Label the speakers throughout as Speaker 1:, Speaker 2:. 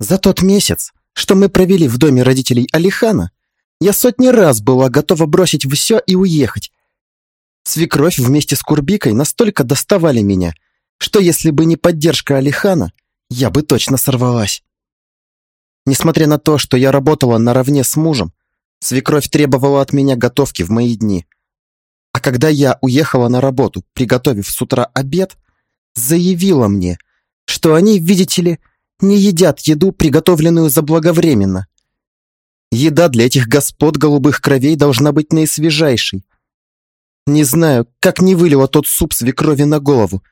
Speaker 1: За тот месяц, что мы провели в доме родителей Алихана, я сотни раз была готова бросить все и уехать. Свекровь вместе с Курбикой настолько доставали меня, что если бы не поддержка Алихана, я бы точно сорвалась. Несмотря на то, что я работала наравне с мужем, свекровь требовала от меня готовки в мои дни. А когда я уехала на работу, приготовив с утра обед, заявила мне, что они, видите ли, не едят еду, приготовленную заблаговременно. Еда для этих господ голубых кровей должна быть наисвежайшей. Не знаю, как не вылила тот суп свекрови на голову,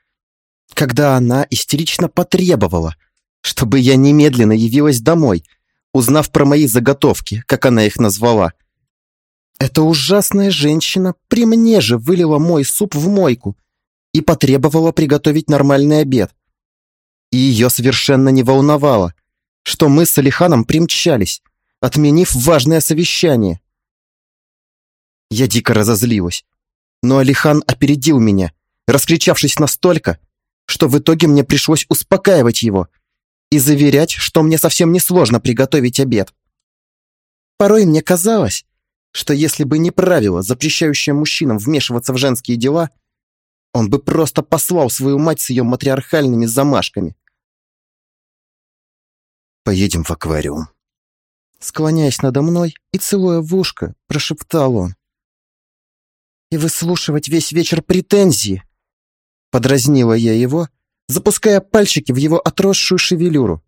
Speaker 1: когда она истерично потребовала, чтобы я немедленно явилась домой, узнав про мои заготовки, как она их назвала. Эта ужасная женщина при мне же вылила мой суп в мойку и потребовала приготовить нормальный обед. И ее совершенно не волновало, что мы с Алиханом примчались, отменив важное совещание. Я дико разозлилась, но Алихан опередил меня, раскричавшись настолько, что в итоге мне пришлось успокаивать его и заверять, что мне совсем не сложно приготовить обед. Порой мне казалось, что если бы не правило, запрещающее мужчинам вмешиваться в женские дела, он бы просто послал свою мать с ее матриархальными замашками.
Speaker 2: «Поедем в аквариум»,
Speaker 1: Склоняясь надо мной и целуя в ушко, прошептал он. «И выслушивать весь вечер претензии!» Подразнила я его, запуская пальчики в его отросшую шевелюру.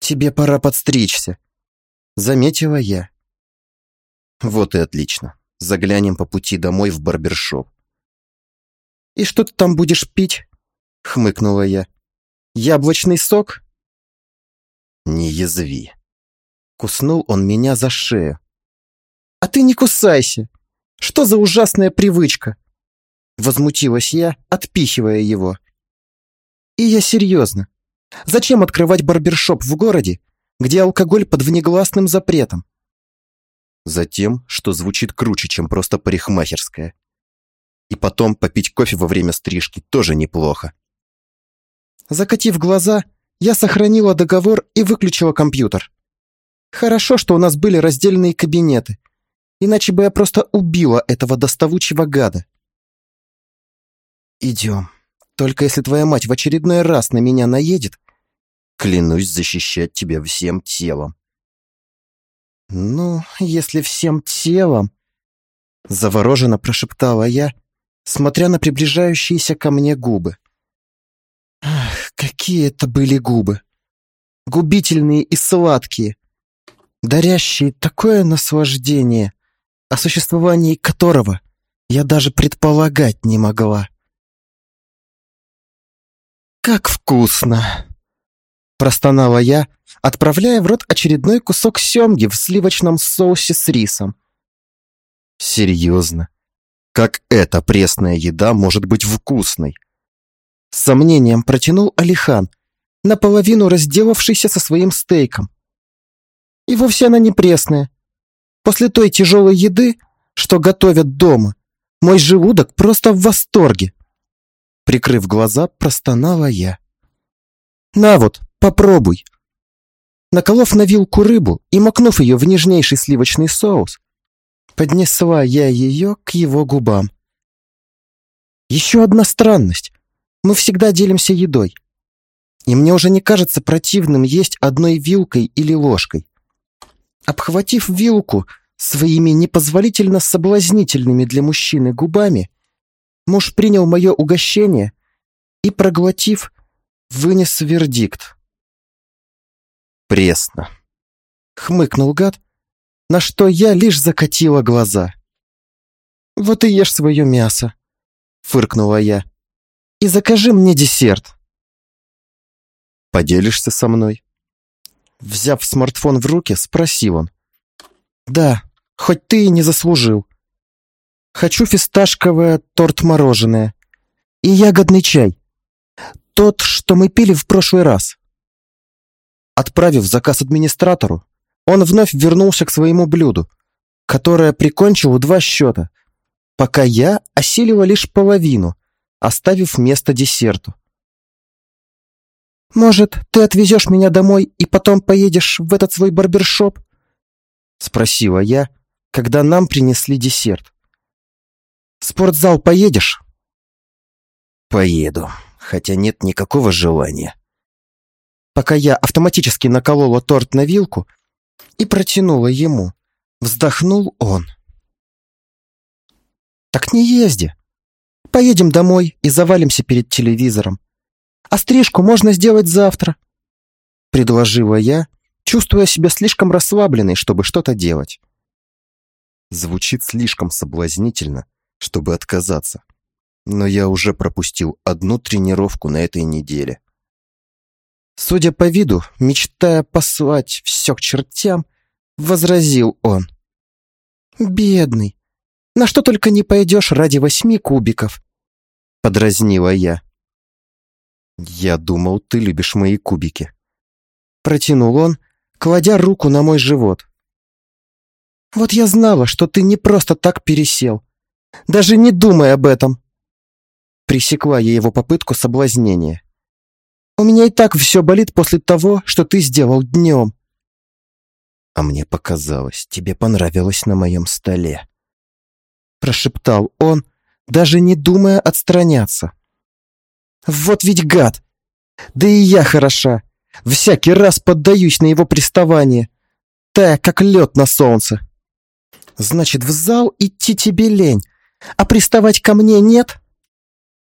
Speaker 1: «Тебе пора подстричься», — заметила я.
Speaker 2: «Вот и отлично. Заглянем по пути домой в барбершоп».
Speaker 1: «И что ты там будешь пить?» — хмыкнула я. «Яблочный сок?»
Speaker 2: «Не язви»,
Speaker 1: Куснул он меня за шею. «А ты не кусайся! Что за ужасная привычка?» Возмутилась я, отпихивая его. «И я серьезно. Зачем открывать барбершоп в городе, где алкоголь под внегласным запретом?»
Speaker 2: Затем, что звучит круче, чем просто парикмахерская. И потом попить кофе во время стрижки тоже неплохо.
Speaker 1: Закатив глаза, я сохранила договор и выключила компьютер. Хорошо, что у нас были раздельные кабинеты, иначе бы я просто убила этого доставучего гада. Идем. Только если твоя мать в очередной раз на меня наедет,
Speaker 2: клянусь защищать тебя всем телом.
Speaker 1: Ну, если всем телом, завороженно прошептала я, смотря на приближающиеся ко мне губы. Какие это были губы! Губительные и сладкие, дарящие такое наслаждение, о существовании которого я даже предполагать не могла. «Как вкусно!» Простонала я, отправляя в рот очередной кусок семги в сливочном соусе с рисом.
Speaker 2: «Серьезно? Как эта пресная еда может быть вкусной?»
Speaker 1: С сомнением протянул Алихан, наполовину разделавшийся со своим стейком. И вовсе она не пресная. После той тяжелой еды, что готовят дома, мой желудок просто в восторге. Прикрыв глаза, простонала я. «На вот, попробуй!» Наколов на вилку рыбу и макнув ее в нежнейший сливочный соус, поднесла я ее к его губам. Еще одна странность. Мы всегда делимся едой. И мне уже не кажется противным есть одной вилкой или ложкой. Обхватив вилку своими непозволительно соблазнительными для мужчины губами, муж принял мое угощение и, проглотив, вынес вердикт.
Speaker 2: «Пресно», —
Speaker 1: хмыкнул гад, на что я лишь закатила глаза. «Вот и ешь свое мясо», — фыркнула я, — «и закажи мне десерт».
Speaker 2: «Поделишься со мной?»
Speaker 1: Взяв смартфон в руки, спросил он. «Да, хоть ты и не заслужил. Хочу фисташковое торт-мороженое и ягодный чай. Тот, что мы пили в прошлый раз». Отправив заказ администратору, он вновь вернулся к своему блюду, которое прикончил два счета, пока я осилила лишь половину, оставив место десерту. «Может, ты отвезешь меня домой и потом поедешь в этот свой барбершоп?» Спросила я, когда нам принесли десерт. «В спортзал поедешь?»
Speaker 2: «Поеду, хотя нет никакого желания».
Speaker 1: Пока я автоматически наколола торт на вилку и протянула ему, вздохнул он. «Так не езди. Поедем домой и завалимся перед телевизором. А стрижку можно сделать завтра», — предложила я, чувствуя себя слишком расслабленной, чтобы что-то делать.
Speaker 2: Звучит слишком соблазнительно, чтобы отказаться. Но я уже пропустил одну тренировку на этой неделе.
Speaker 1: Судя по виду, мечтая послать все к чертям, возразил он. «Бедный, на что только не пойдешь ради восьми кубиков», — подразнила я.
Speaker 2: «Я думал, ты любишь мои кубики».
Speaker 1: Протянул он, кладя руку на мой живот. «Вот я знала, что ты не просто так пересел. Даже не думай об этом!» Пресекла я его попытку соблазнения. «У меня и так все болит после того, что ты сделал днем».
Speaker 2: «А мне показалось, тебе понравилось на моем столе»,
Speaker 1: прошептал он, даже не думая отстраняться. Вот ведь гад! Да и я хороша. Всякий раз поддаюсь на его приставание. Тая, как лед на солнце. Значит, в зал идти тебе лень, а приставать ко мне нет?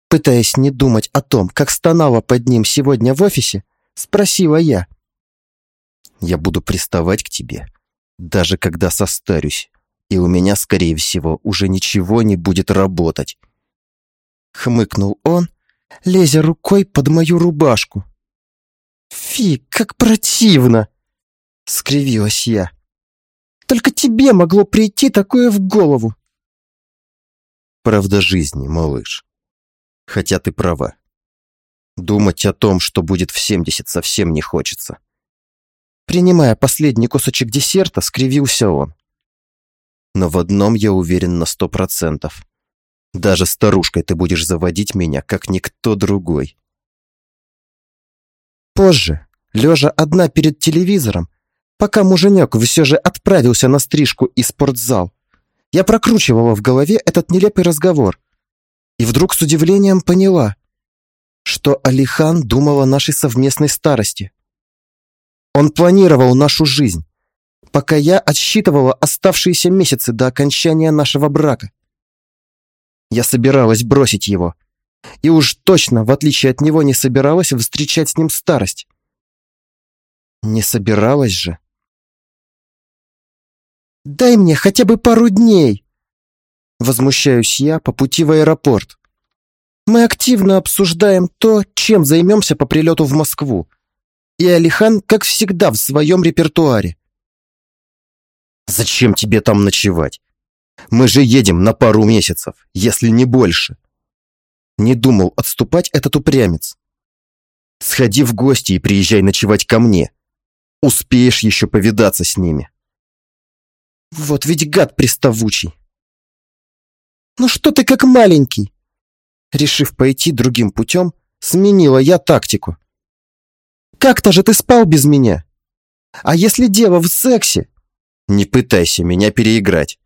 Speaker 1: Пытаясь не думать о том, как стонала под ним сегодня в офисе, спросила я.
Speaker 2: Я буду приставать к тебе, даже когда состарюсь, и у меня, скорее всего, уже ничего не будет работать.
Speaker 1: Хмыкнул он, лезя рукой под мою рубашку. «Фи, как противно!» — скривилась я. «Только тебе могло прийти такое в голову!»
Speaker 2: «Правда жизни, малыш. Хотя ты права. Думать о том, что будет в семьдесят, совсем не хочется».
Speaker 1: Принимая последний кусочек десерта, скривился он.
Speaker 2: «Но в одном я уверен на сто процентов. Даже старушкой ты будешь заводить меня, как никто другой.
Speaker 1: Позже, лежа одна перед телевизором, пока муженек все же отправился на стрижку и спортзал, я прокручивала в голове этот нелепый разговор и вдруг с удивлением поняла, что Алихан думал о нашей совместной старости. Он планировал нашу жизнь, пока я отсчитывала оставшиеся месяцы до окончания нашего брака. Я собиралась бросить его. И уж точно, в отличие от него, не собиралась встречать с ним старость. Не собиралась же. «Дай мне хотя бы пару дней!» Возмущаюсь я по пути в аэропорт. Мы активно обсуждаем то, чем займемся по прилету в Москву. И Алихан, как всегда, в своем репертуаре.
Speaker 2: «Зачем тебе там ночевать? Мы же едем на пару месяцев, если не больше. Не думал отступать этот упрямец. Сходи в гости и приезжай ночевать ко мне. Успеешь еще повидаться с ними.
Speaker 1: Вот ведь гад приставучий. Ну что ты как маленький? Решив пойти другим путем, сменила я тактику. Как-то же ты спал без меня. А если дело в сексе?
Speaker 2: Не пытайся меня переиграть.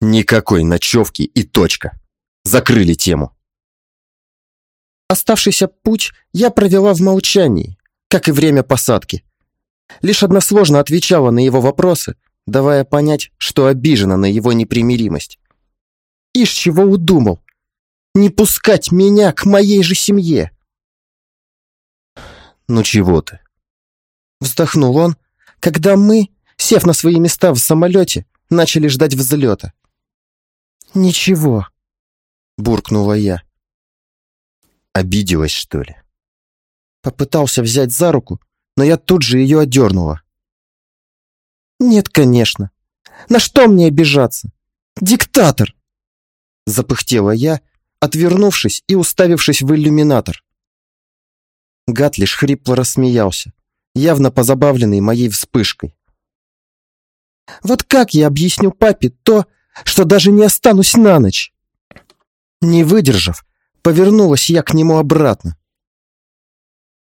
Speaker 2: Никакой ночевки и точка. Закрыли тему.
Speaker 1: Оставшийся путь я провела в молчании, как и время посадки. Лишь односложно отвечала на его вопросы, давая понять, что обижена на его непримиримость. Ишь чего удумал? Не пускать меня к моей же семье.
Speaker 2: Ну чего ты?
Speaker 1: Вздохнул он, когда мы, сев на свои места в самолете, начали ждать взлета. «Ничего», — буркнула я.
Speaker 2: Обиделась, что ли?
Speaker 1: Попытался взять за руку, но я тут же ее одернула. «Нет, конечно. На что мне обижаться? Диктатор!» Запыхтела я, отвернувшись и уставившись в иллюминатор. Гад лишь хрипло рассмеялся, явно позабавленный моей вспышкой. «Вот как я объясню папе то, что даже не останусь на ночь. Не выдержав, повернулась я к нему обратно.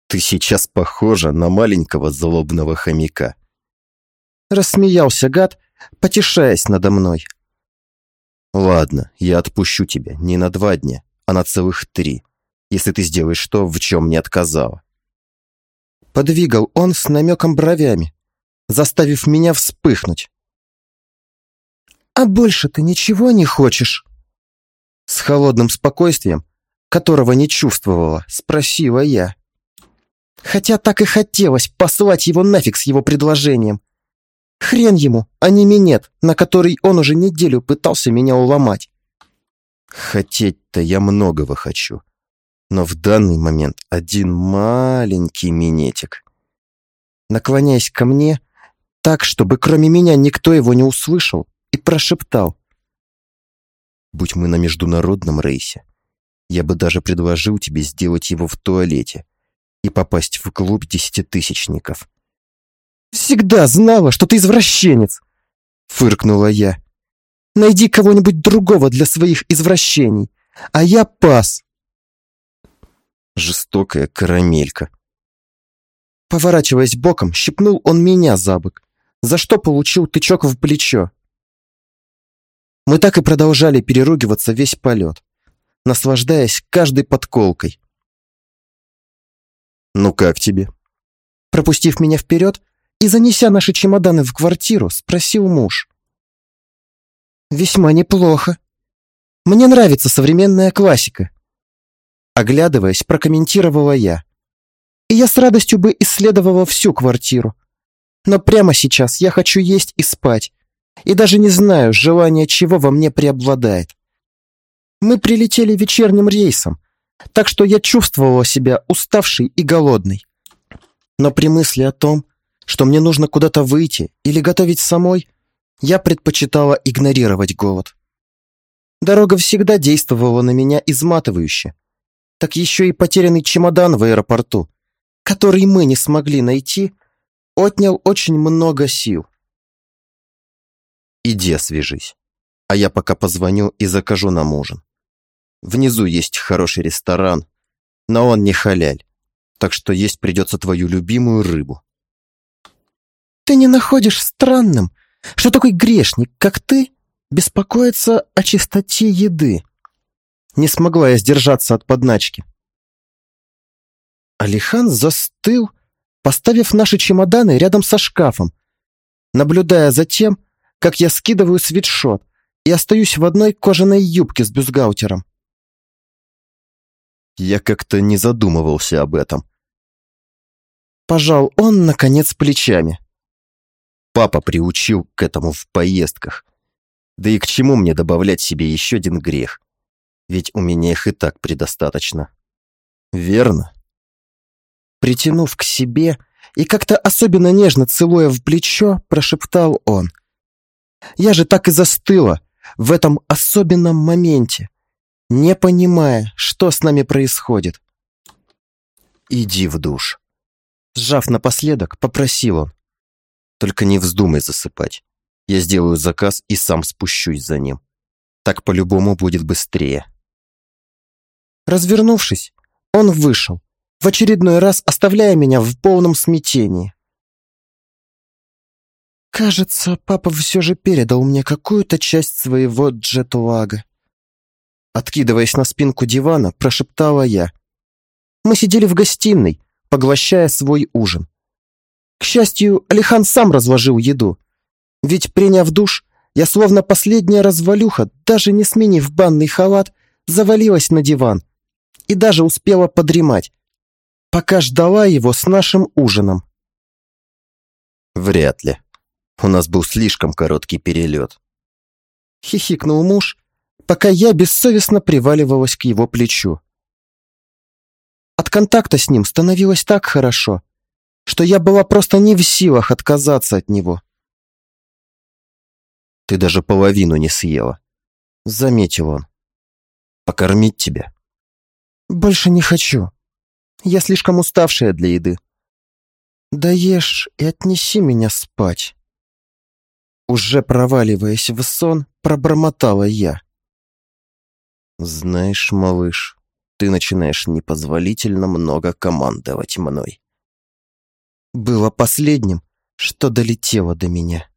Speaker 2: Ты сейчас похожа на маленького злобного хомяка.
Speaker 1: Рассмеялся гад, потешаясь надо мной.
Speaker 2: Ладно, я отпущу тебя не на два дня, а на целых три, если ты сделаешь то, в чем мне отказала.
Speaker 1: Подвигал он с намеком бровями, заставив меня вспыхнуть. «А больше ты ничего не хочешь?» С холодным спокойствием, которого не чувствовала, спросила я. Хотя так и хотелось послать его нафиг с его предложением. Хрен ему, а не минет, на который он уже неделю пытался меня уломать.
Speaker 2: Хотеть-то я многого хочу. Но в данный момент один маленький минетик.
Speaker 1: Наклоняясь ко мне, так, чтобы кроме меня никто его не услышал, и прошептал.
Speaker 2: Будь мы на международном рейсе, я бы даже предложил тебе сделать его в туалете и попасть в клуб десятитысячников.
Speaker 1: «Всегда знала, что ты извращенец!» — фыркнула я. «Найди кого-нибудь другого для своих извращений, а я пас!»
Speaker 2: Жестокая карамелька.
Speaker 1: Поворачиваясь боком, щипнул он меня за бок, за что получил тычок в плечо. Мы так и продолжали переругиваться весь полет, наслаждаясь каждой подколкой.
Speaker 2: «Ну как тебе?»
Speaker 1: Пропустив меня вперед и занеся наши чемоданы в квартиру, спросил муж. «Весьма неплохо. Мне нравится современная классика». Оглядываясь, прокомментировала я. И я с радостью бы исследовала всю квартиру. Но прямо сейчас я хочу есть и спать, и даже не знаю, желание чего во мне преобладает. Мы прилетели вечерним рейсом, так что я чувствовала себя уставшей и голодной. Но при мысли о том, что мне нужно куда-то выйти или готовить самой, я предпочитала игнорировать голод. Дорога всегда действовала на меня изматывающе. Так еще и потерянный чемодан в аэропорту, который мы не смогли найти, отнял очень много сил.
Speaker 2: Иди освежись, а я пока позвоню и закажу нам ужин. Внизу есть хороший ресторан, но он не халяль, так что есть придется твою любимую рыбу.
Speaker 1: Ты не находишь странным, что такой грешник, как ты, беспокоится о чистоте еды? Не смогла я сдержаться от подначки. Алихан застыл, поставив наши чемоданы рядом со шкафом, наблюдая за тем, как я скидываю свитшот и остаюсь в одной кожаной юбке с бюстгальтером.
Speaker 2: Я как-то не задумывался об этом.
Speaker 1: Пожал он, наконец, плечами.
Speaker 2: Папа приучил к этому в поездках. Да и к чему мне добавлять себе еще один грех? Ведь у меня их и так предостаточно. Верно?
Speaker 1: Притянув к себе и как-то особенно нежно целуя в плечо, прошептал он. Я же так и застыла в этом особенном моменте, не понимая, что с нами происходит.
Speaker 2: «Иди в душ», —
Speaker 1: сжав напоследок, попросил он.
Speaker 2: «Только не вздумай засыпать. Я сделаю заказ и сам спущусь за ним. Так по-любому будет быстрее».
Speaker 1: Развернувшись, он вышел, в очередной раз оставляя меня в полном смятении. Кажется, папа все же передал мне какую-то часть своего джетлага. Откидываясь на спинку дивана, прошептала я. Мы сидели в гостиной, поглощая свой ужин. К счастью, Алихан сам разложил еду. Ведь, приняв душ, я словно последняя развалюха, даже не сменив банный халат, завалилась на диван и даже успела подремать, пока ждала его с нашим ужином.
Speaker 2: Вряд ли. У нас был слишком короткий перелет.
Speaker 1: Хихикнул муж, пока я бессовестно приваливалась к его плечу. От контакта с ним становилось так хорошо, что я была просто не в силах отказаться от него.
Speaker 2: «Ты даже половину не съела», — заметил он. «Покормить тебя?»
Speaker 1: «Больше не хочу. Я слишком уставшая для еды. Доешь и отнеси меня спать». Уже проваливаясь в сон, пробормотала я.
Speaker 2: «Знаешь, малыш, ты начинаешь непозволительно много командовать мной.
Speaker 1: Было последним, что долетело до меня.